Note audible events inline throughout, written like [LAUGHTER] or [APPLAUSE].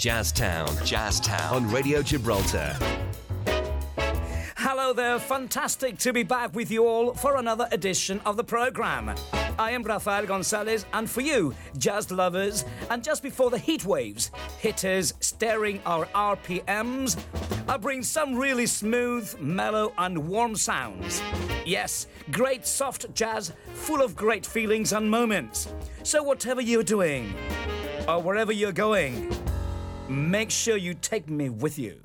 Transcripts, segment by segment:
Jazztown. Jazztown. On Radio Gibraltar. Hello there, fantastic to be back with you all for another edition of the program. I am Rafael Gonzalez, and for you, jazz lovers, and just before the heat waves hit us, staring our RPMs, I bring some really smooth, mellow, and warm sounds. Yes, great soft jazz full of great feelings and moments. So, whatever you're doing, or wherever you're going, make sure you take me with you.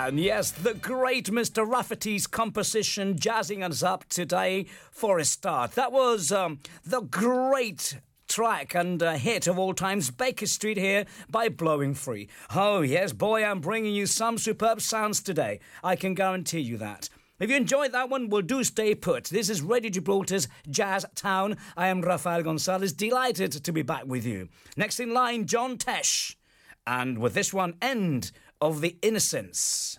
And yes, the great Mr. Rafferty's composition jazzing us up today for a start. That was um, the great track and uh, hit of all times, Baker Street here by Blowing Free. Oh, yes, boy, I'm bringing you some superb sounds today. I can guarantee you that. If you enjoyed that one, well, do stay put. This is Radio Gibraltar's Jazz Town. I am Rafael Gonzalez, delighted to be back with you. Next in line, John Tesh. And with this one, End of the Innocence.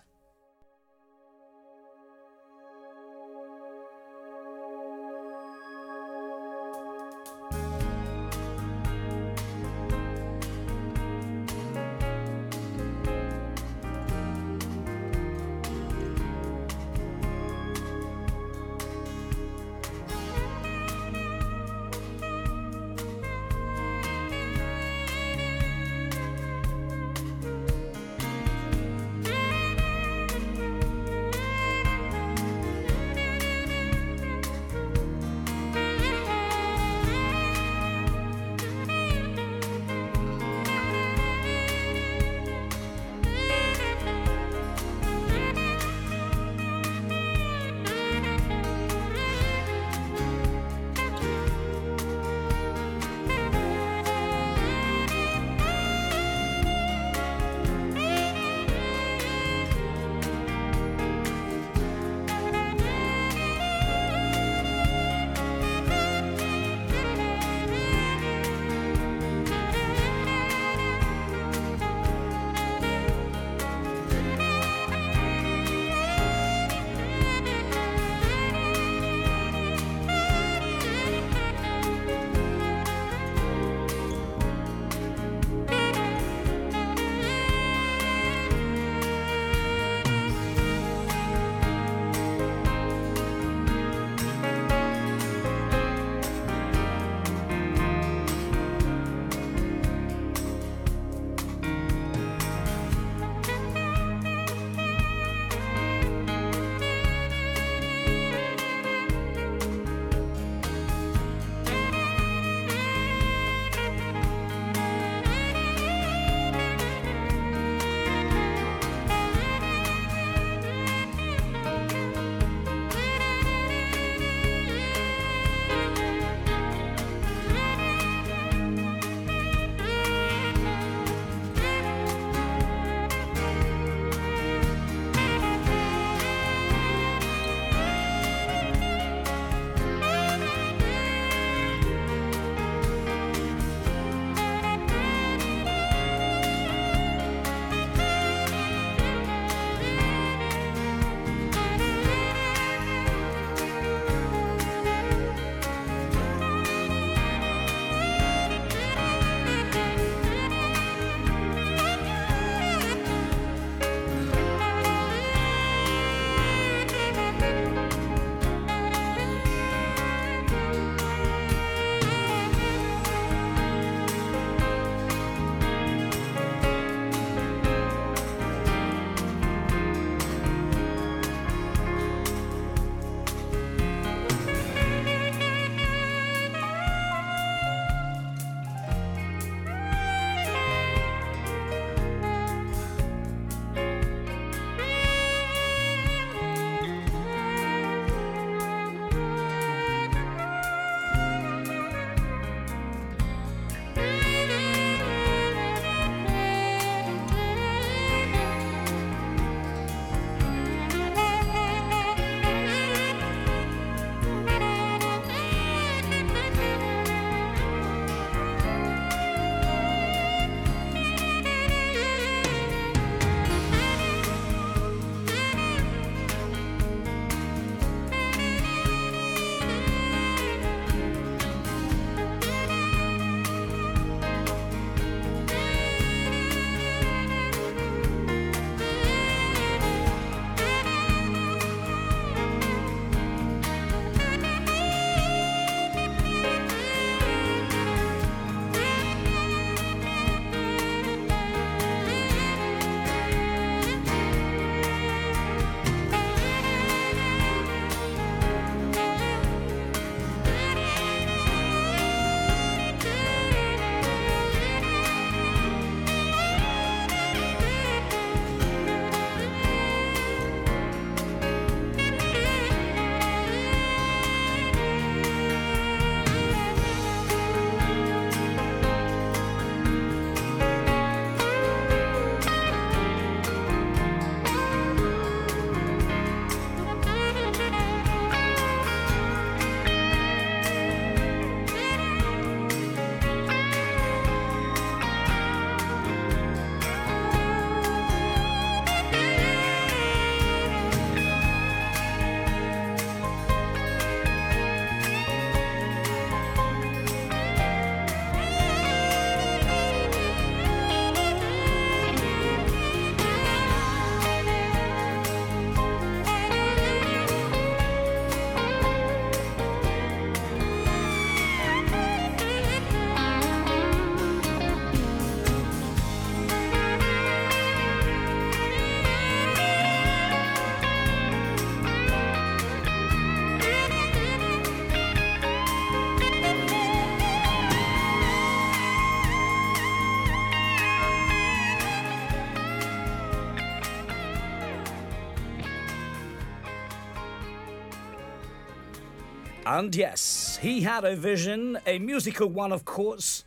And yes, he had a vision, a musical one, of course,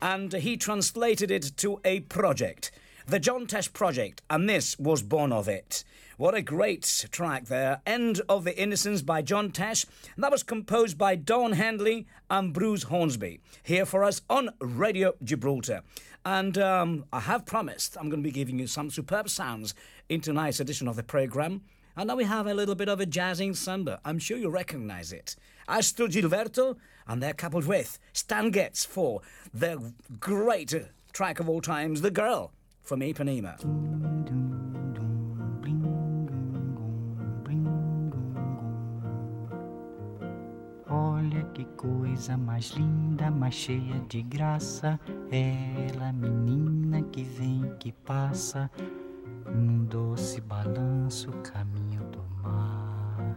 and he translated it to a project, the John Tesh Project, and this was born of it. What a great track there. End of the Innocence by John Tesh. That was composed by Don Henley and Bruce Hornsby. Here for us on Radio Gibraltar. And um, I have promised I'm going to be giving you some superb sounds in tonight's edition of the program. And now we have a little bit of a jazzing samba. I'm sure you recognize it. Astrud Gilberto, and they're coupled with Stan Getz for their great track of all times, The Girl from Ipanema. Olha que coisa mais linda, mais cheia de graça. Ela, menina que vem, que passa, num doce balanço, caminho do mar.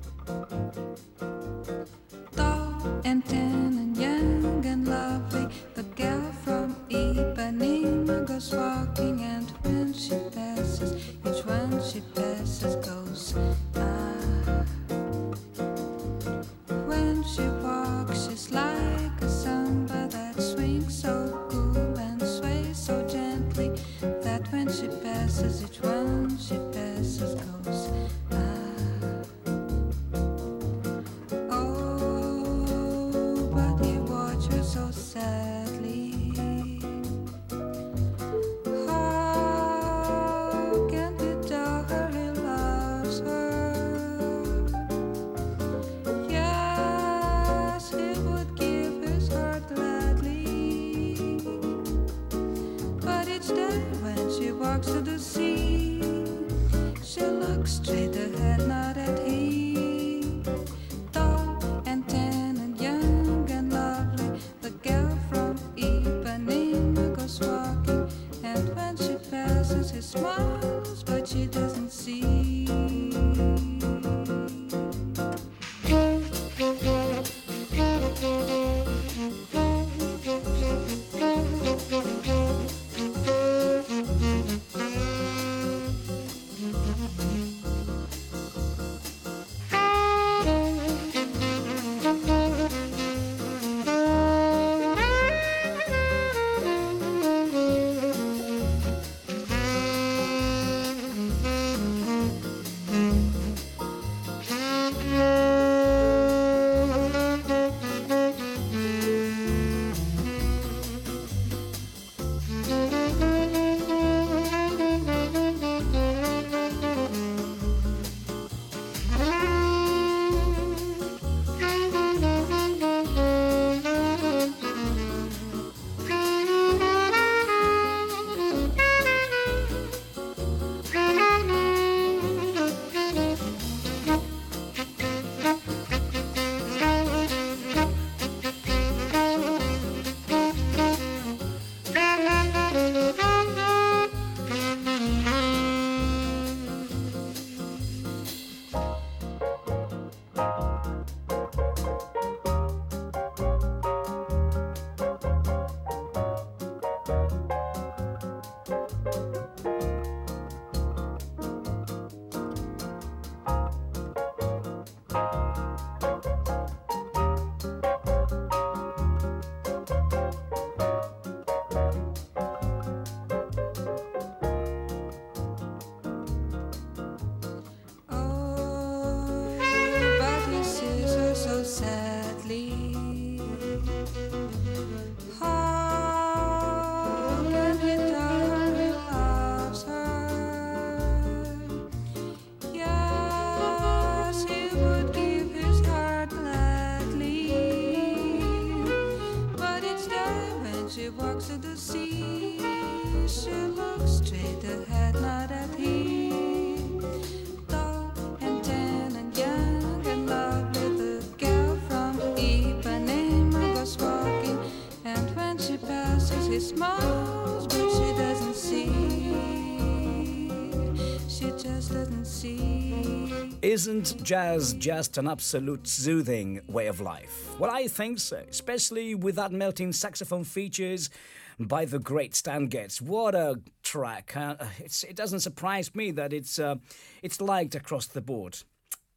Isn't jazz just an absolute soothing way of life? Well, I think so, especially with that melting saxophone features by the great Stan Getz. What a track! It doesn't surprise me that it's uh, it's liked across the board.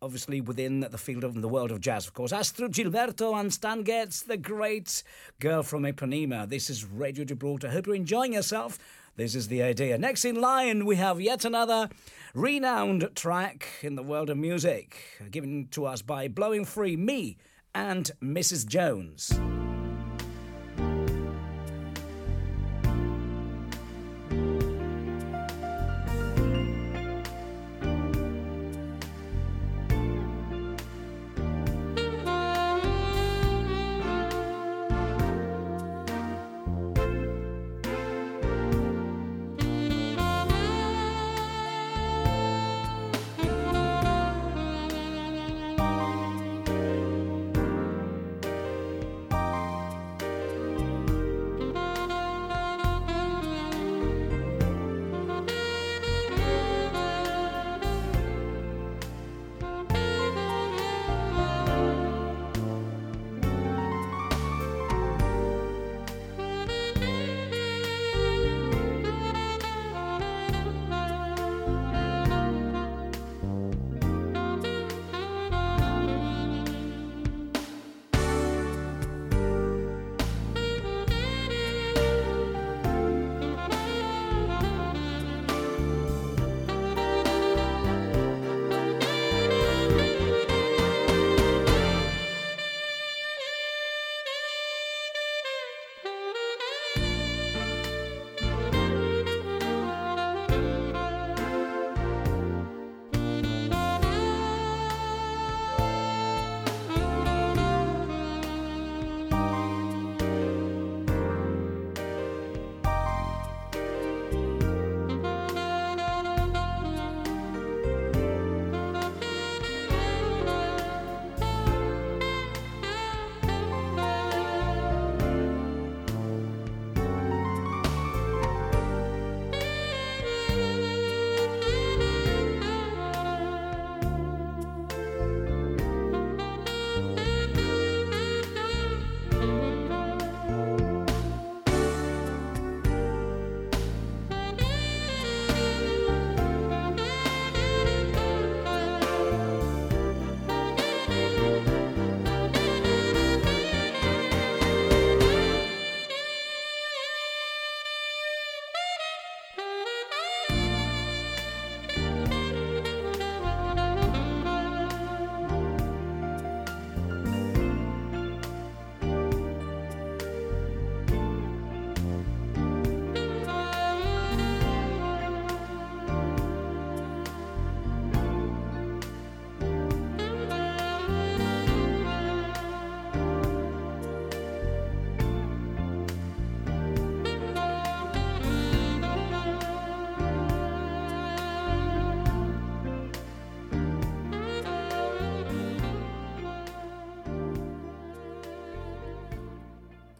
Obviously, within the field of the world of jazz, of course. Astrud Gilberto and Stan Getz, the great girl from Ipanema. This is Radio Gibraltar. Hope you're enjoying yourself. This is the idea. Next in line, we have yet another renowned track in the world of music, given to us by Blowing Free, me and Mrs. Jones.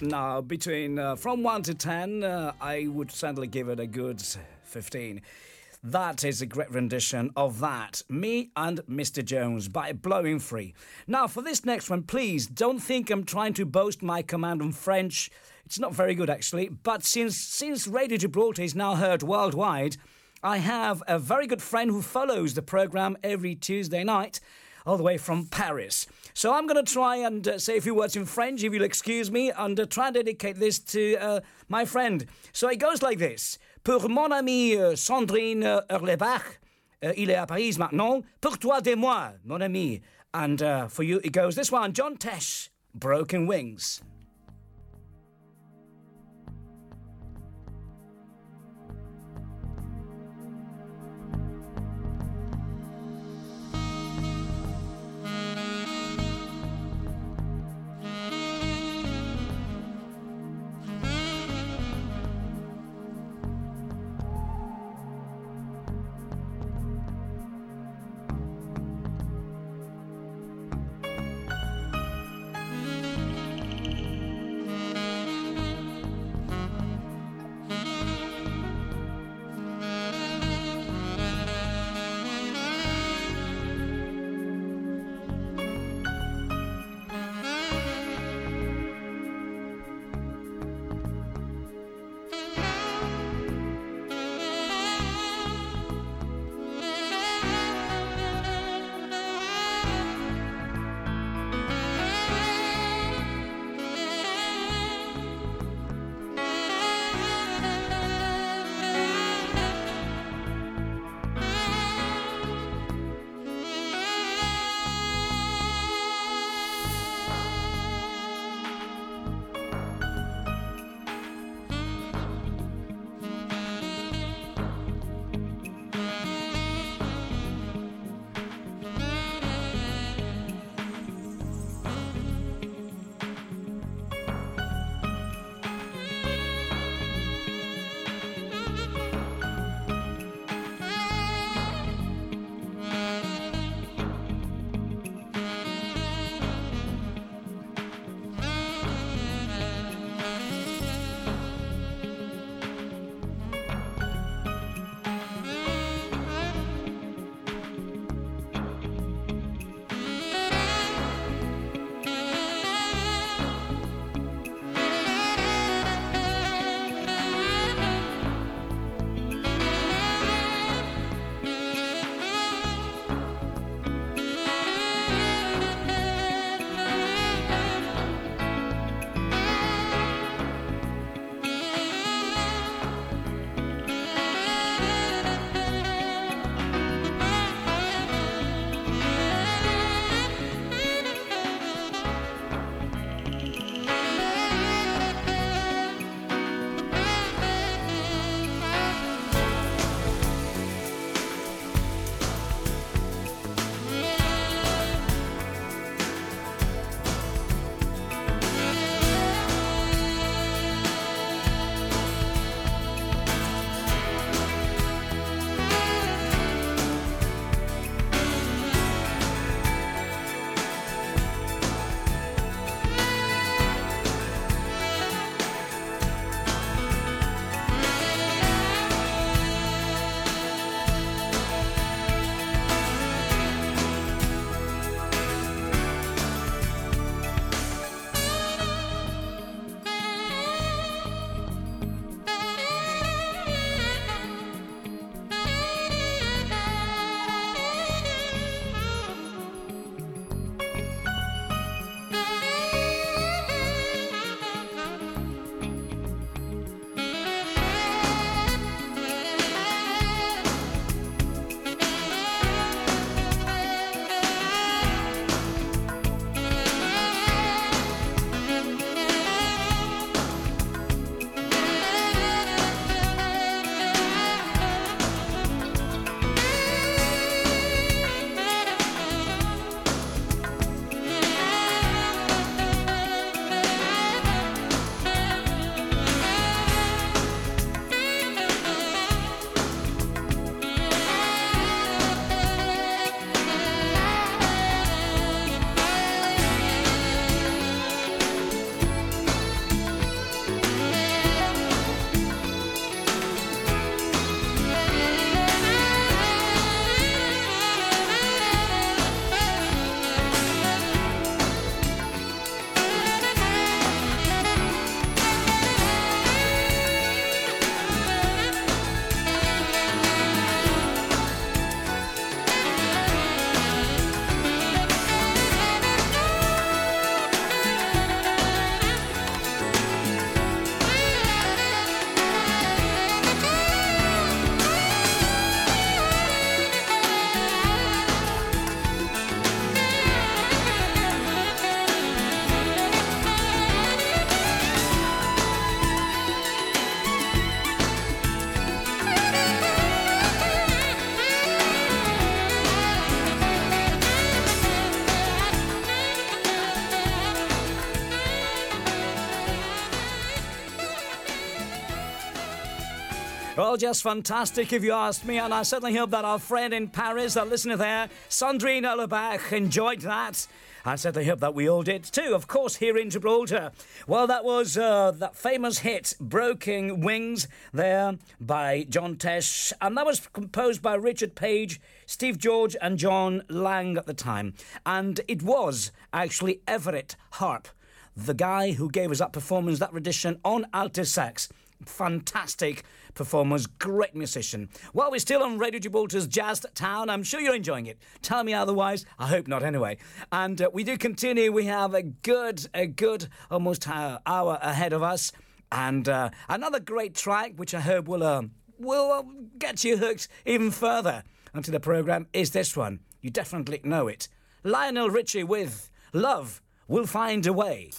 Now, between uh, from 1 to 10, uh, I would certainly give it a good 15. That is a great rendition of that, Me and Mr. Jones by Blowing Free. Now, for this next one, please don't think I'm trying to boast my command on French. It's not very good, actually, but since, since Radio Gibraltar is now heard worldwide, I have a very good friend who follows the program every Tuesday night all the way from Paris. So I'm going to try and uh, say a few words in French, if you'll excuse me, and uh, try and dedicate this to uh, my friend. So it goes like this. Pour mon ami euh, Sandrine Erlebach, il est à Paris maintenant. Pour toi de moi, mon ami. And for you, it goes this one John Tesh, Broken Wings. Well, just fantastic if you ask me, and I certainly hope that our friend in Paris, that listener there, Sandrine Lebach, enjoyed that. I certainly hope that we all did too, of course, here in Gibraltar. Well, that was uh, that famous hit, Broken Wings, there by John Tesh, and that was composed by Richard Page, Steve George, and John Lang at the time. And it was actually Everett Harp, the guy who gave us that performance, that rendition on alto sax. Fantastic performers, great musician. While we're still on Radio Gibraltar's Jazz Town, I'm sure you're enjoying it. Tell me otherwise. I hope not, anyway. And uh, we do continue. We have a good, a good almost uh, hour ahead of us, and uh, another great track, which I hope will uh, will uh, get you hooked even further onto the program. Is this one? You definitely know it. Lionel Richie with "Love Will Find a Way."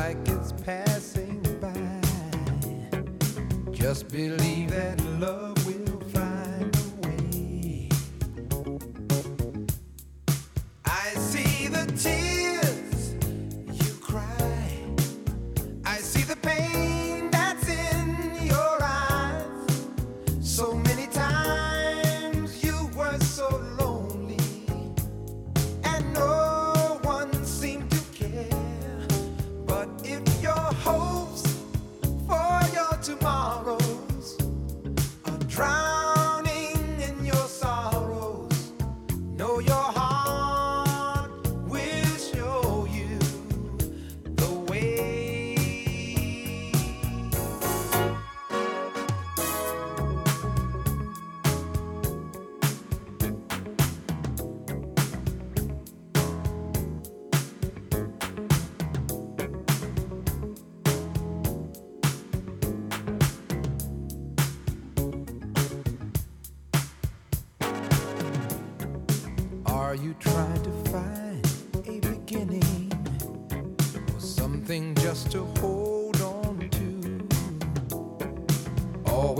Like it's passing by. Just believe that love will find a way. I see the tears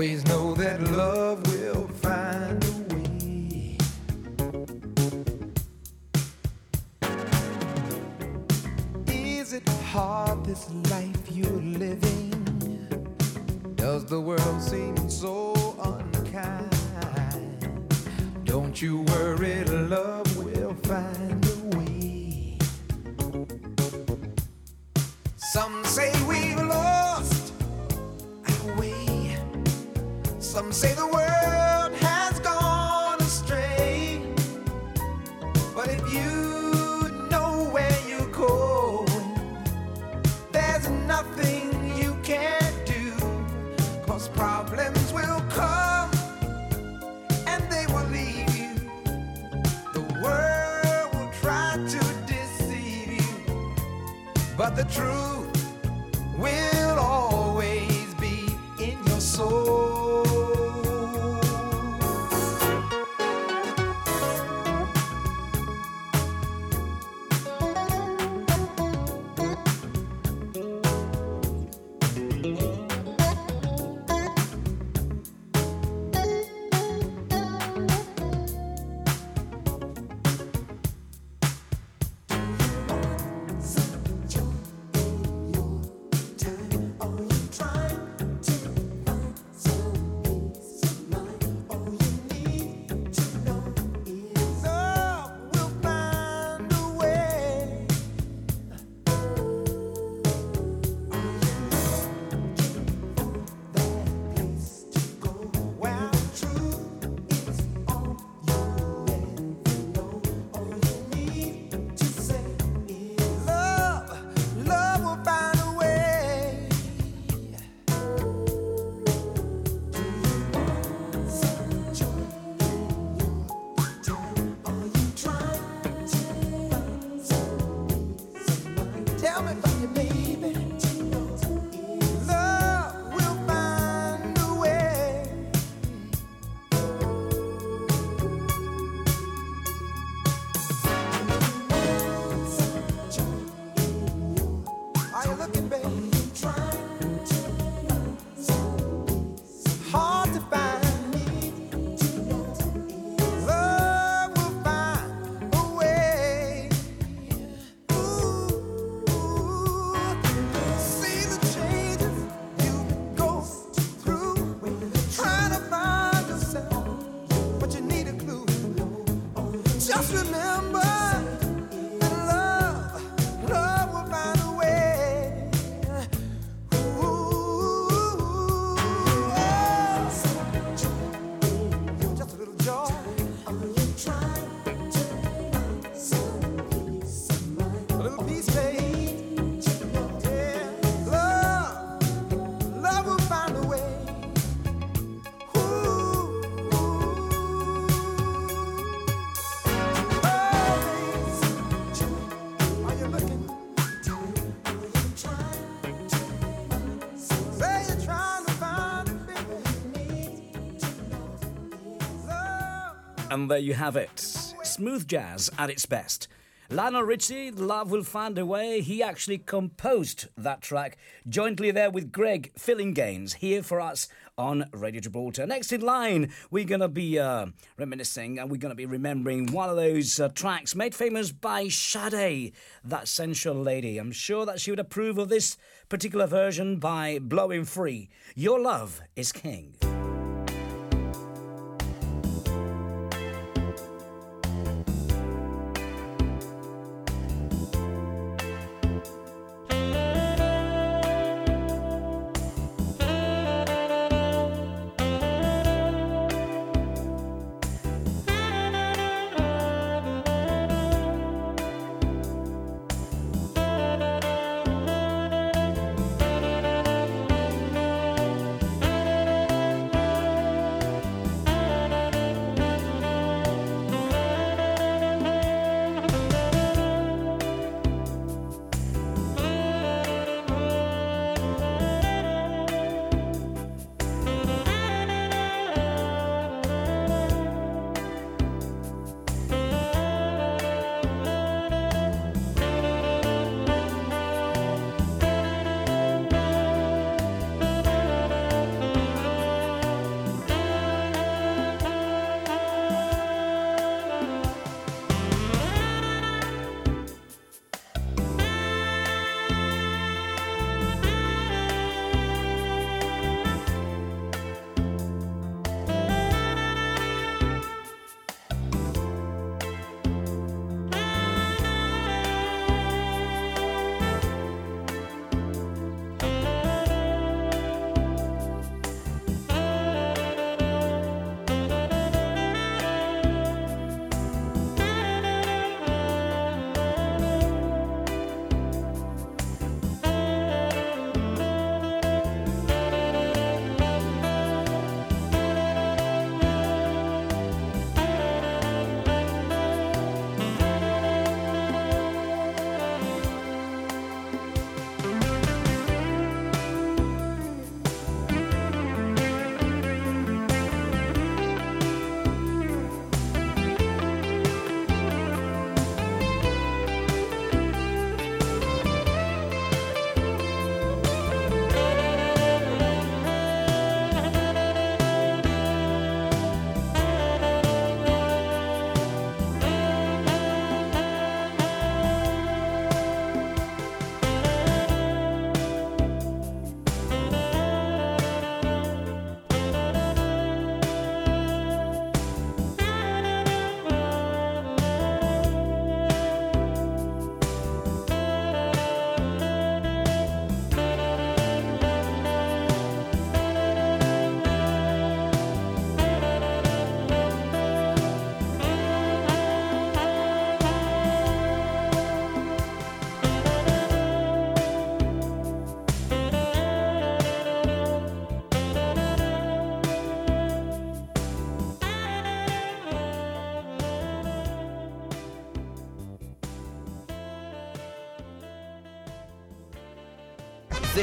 Always know the truth And there you have it. Smooth jazz at its best. Lionel Richie, Love Will Find a Way, he actually composed that track jointly there with Greg Phillinganes here for us on Radio Gibraltar. Next in line, we're going to be uh, reminiscing and we're going to be remembering one of those uh, tracks made famous by Sade, that sensual lady. I'm sure that she would approve of this particular version by Blowing Free. Your Love is King.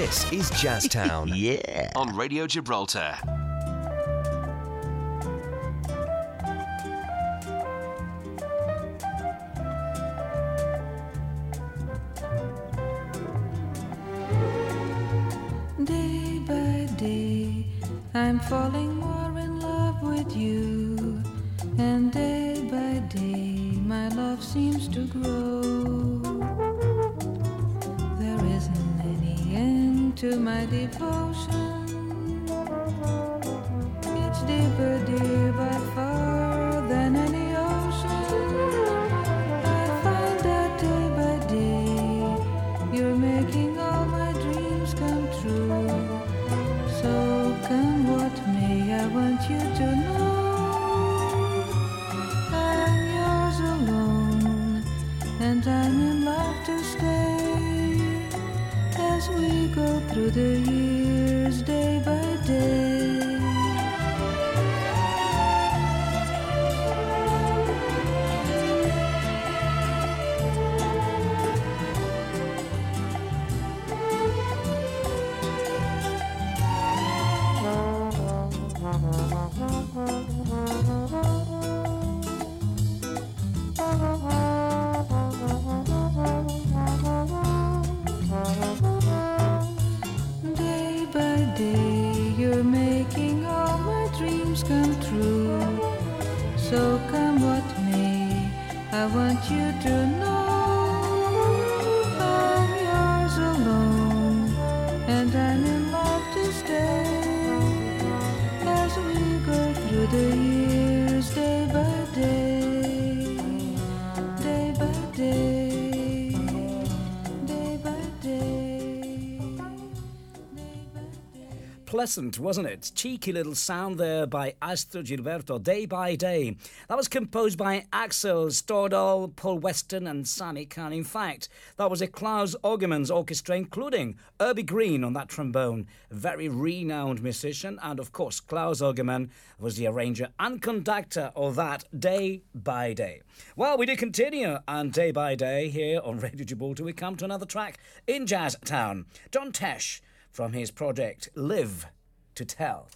This is Jazztown [LAUGHS] Yeah. on Radio Gibraltar. Day by day, I'm falling Pleasant, wasn't it? Cheeky little sound there by Astrud Gilberto, Day by Day. That was composed by Axel Stordahl, Paul Weston, and Sammy Cahn. In fact, that was a Claus Ogerman's orchestra, including Urbie Green on that trombone, a very renowned musician. And of course, Claus Ogerman was the arranger and conductor of that Day by Day. Well, we do continue, and Day by Day here on Radio Gibraltar, we come to another track in Jazz Town. John Tesh from his project Live to Tell.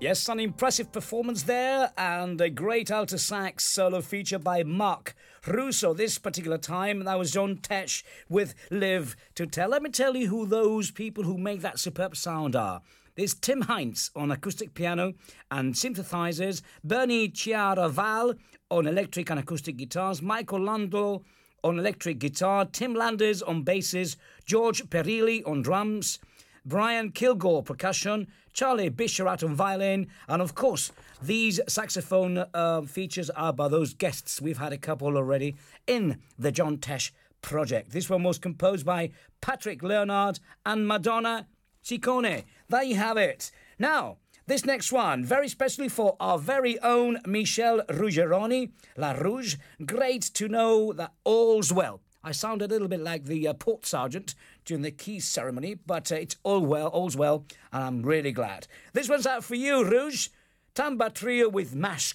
Yes, an impressive performance there and a great alto sax solo feature by Mark Russo. This particular time, that was John Tesh with Live to Tell. Let me tell you who those people who make that superb sound are. There's Tim Heintz on acoustic piano and synthesizers, Bernie Chiaraval on electric and acoustic guitars, Michael Landau on electric guitar, Tim Landers on basses, George Perilli on drums, Brian Kilgore percussion, Charlie Bisharat on violin, and of course, these saxophone uh, features are by those guests. We've had a couple already in the John Tesh project. This one was composed by Patrick Leonard and Madonna Ciccone. There you have it. Now, this next one, very specially for our very own Michel Rougeroni, La Rouge. Great to know that all's well. I sound a little bit like the uh, port sergeant during the keys ceremony, but uh, it's all well, all's well, and I'm really glad. This one's out for you, Rouge. Tamba Trio with Mash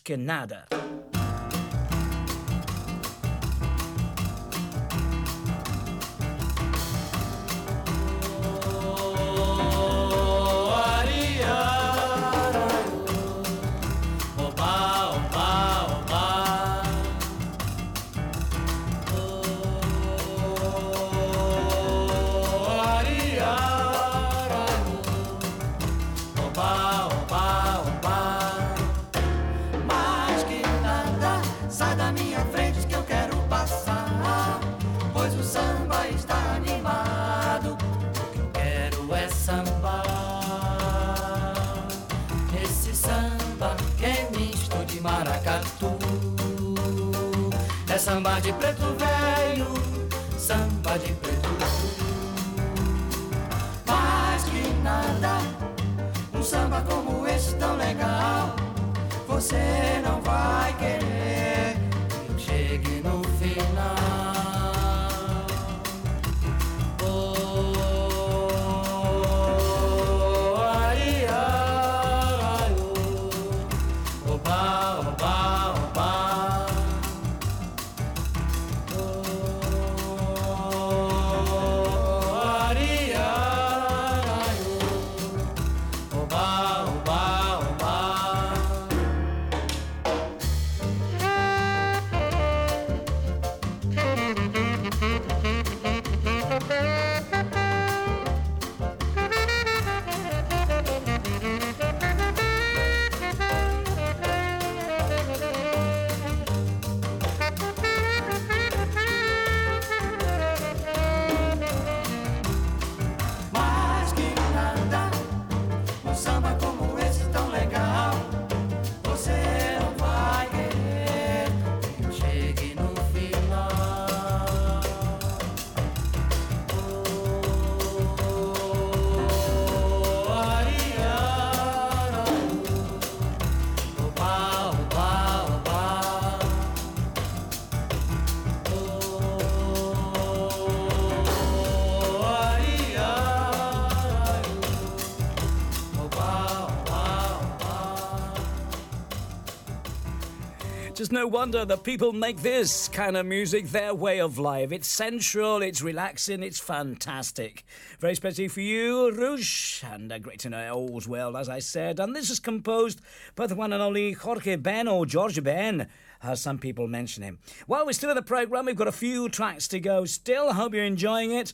Just no wonder that people make this kind of music their way of life. It's sensual, it's relaxing, it's fantastic. Very specially for you, Rouge, and uh, great to know all's well, as I said. And this is composed by the one and only Jorge Ben, or George Ben, as some people mention him. While we're still in the programme, we've got a few tracks to go still. Hope you're enjoying it.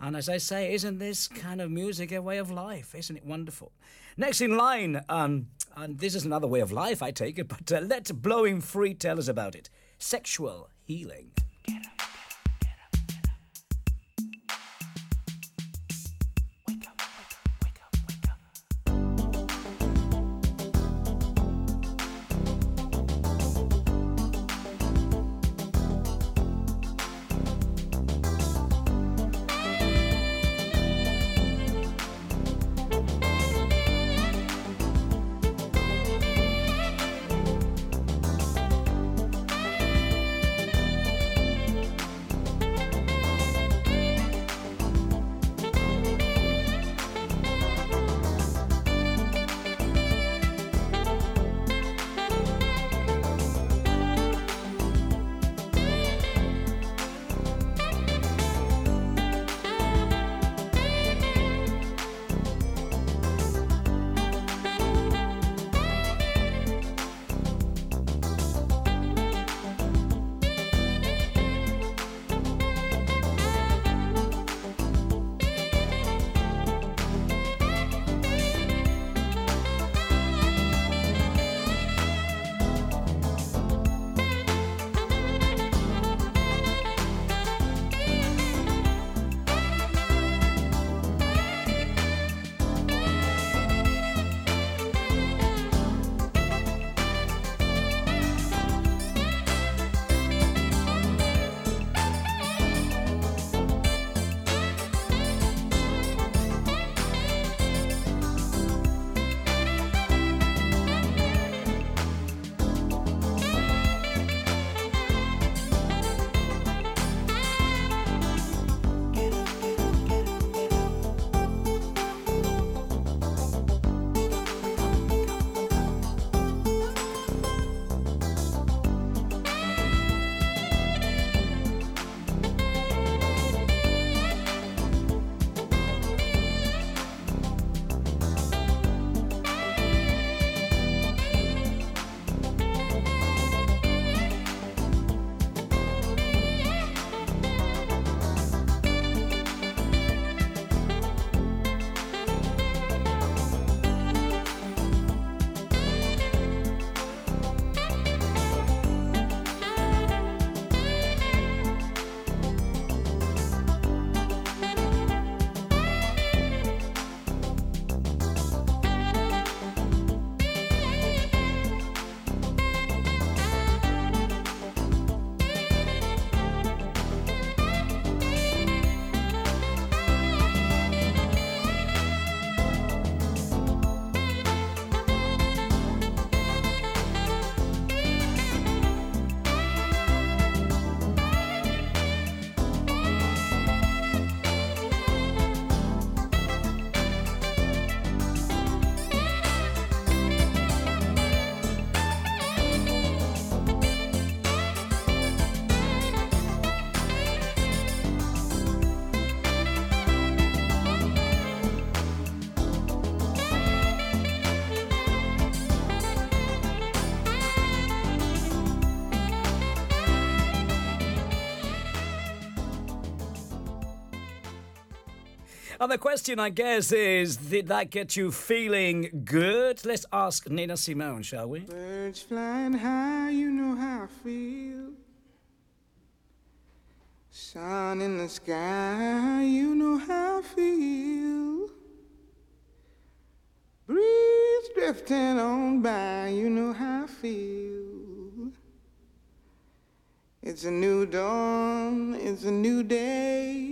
And as I say, isn't this kind of music a way of life? Isn't it wonderful? Next in line, um, and this is another way of life, I take it, [LAUGHS] but uh, let Blowing Free tell us about it. Sexual healing. And the question, I guess, is did that get you feeling good? Let's ask Nina Simone, shall we? Birds flying high, you know how I feel. Sun in the sky, you know how I feel. Breeze drifting on by, you know how I feel. It's a new dawn, it's a new day.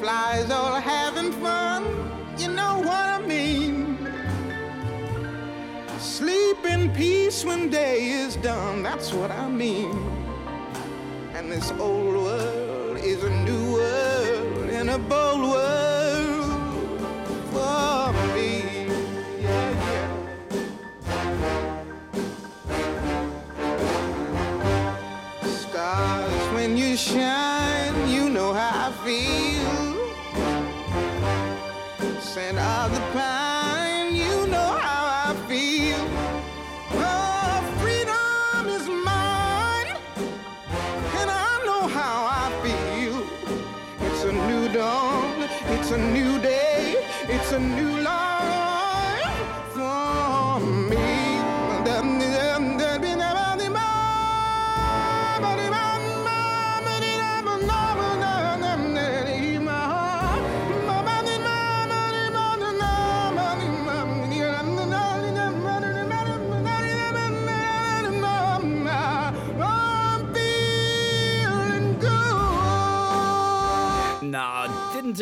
Butterflies all having fun, you know what I mean. Sleep in peace when day is done, that's what I mean.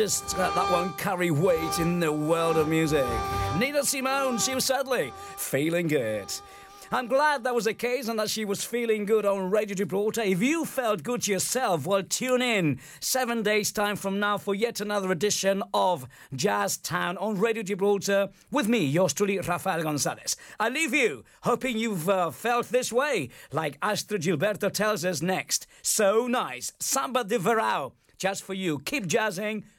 Just let that one carry weight in the world of music. Nina Simone, she was sadly feeling good. I'm glad that was the case and that she was feeling good on Radio Gibraltar. If you felt good yourself, well, tune in seven days' time from now for yet another edition of Jazz Town on Radio Gibraltar with me, yours truly, Rafael Gonzalez. I leave you hoping you've uh, felt this way, like Astrud Gilberto tells us next. So nice. Samba de Verão, just for you. Keep jazzing,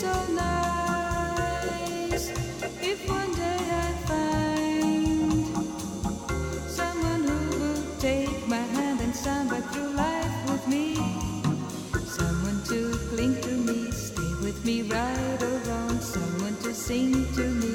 Someone who will take my hand and sign through life with me. Someone to cling to me, stay with me right around, someone to sing to me,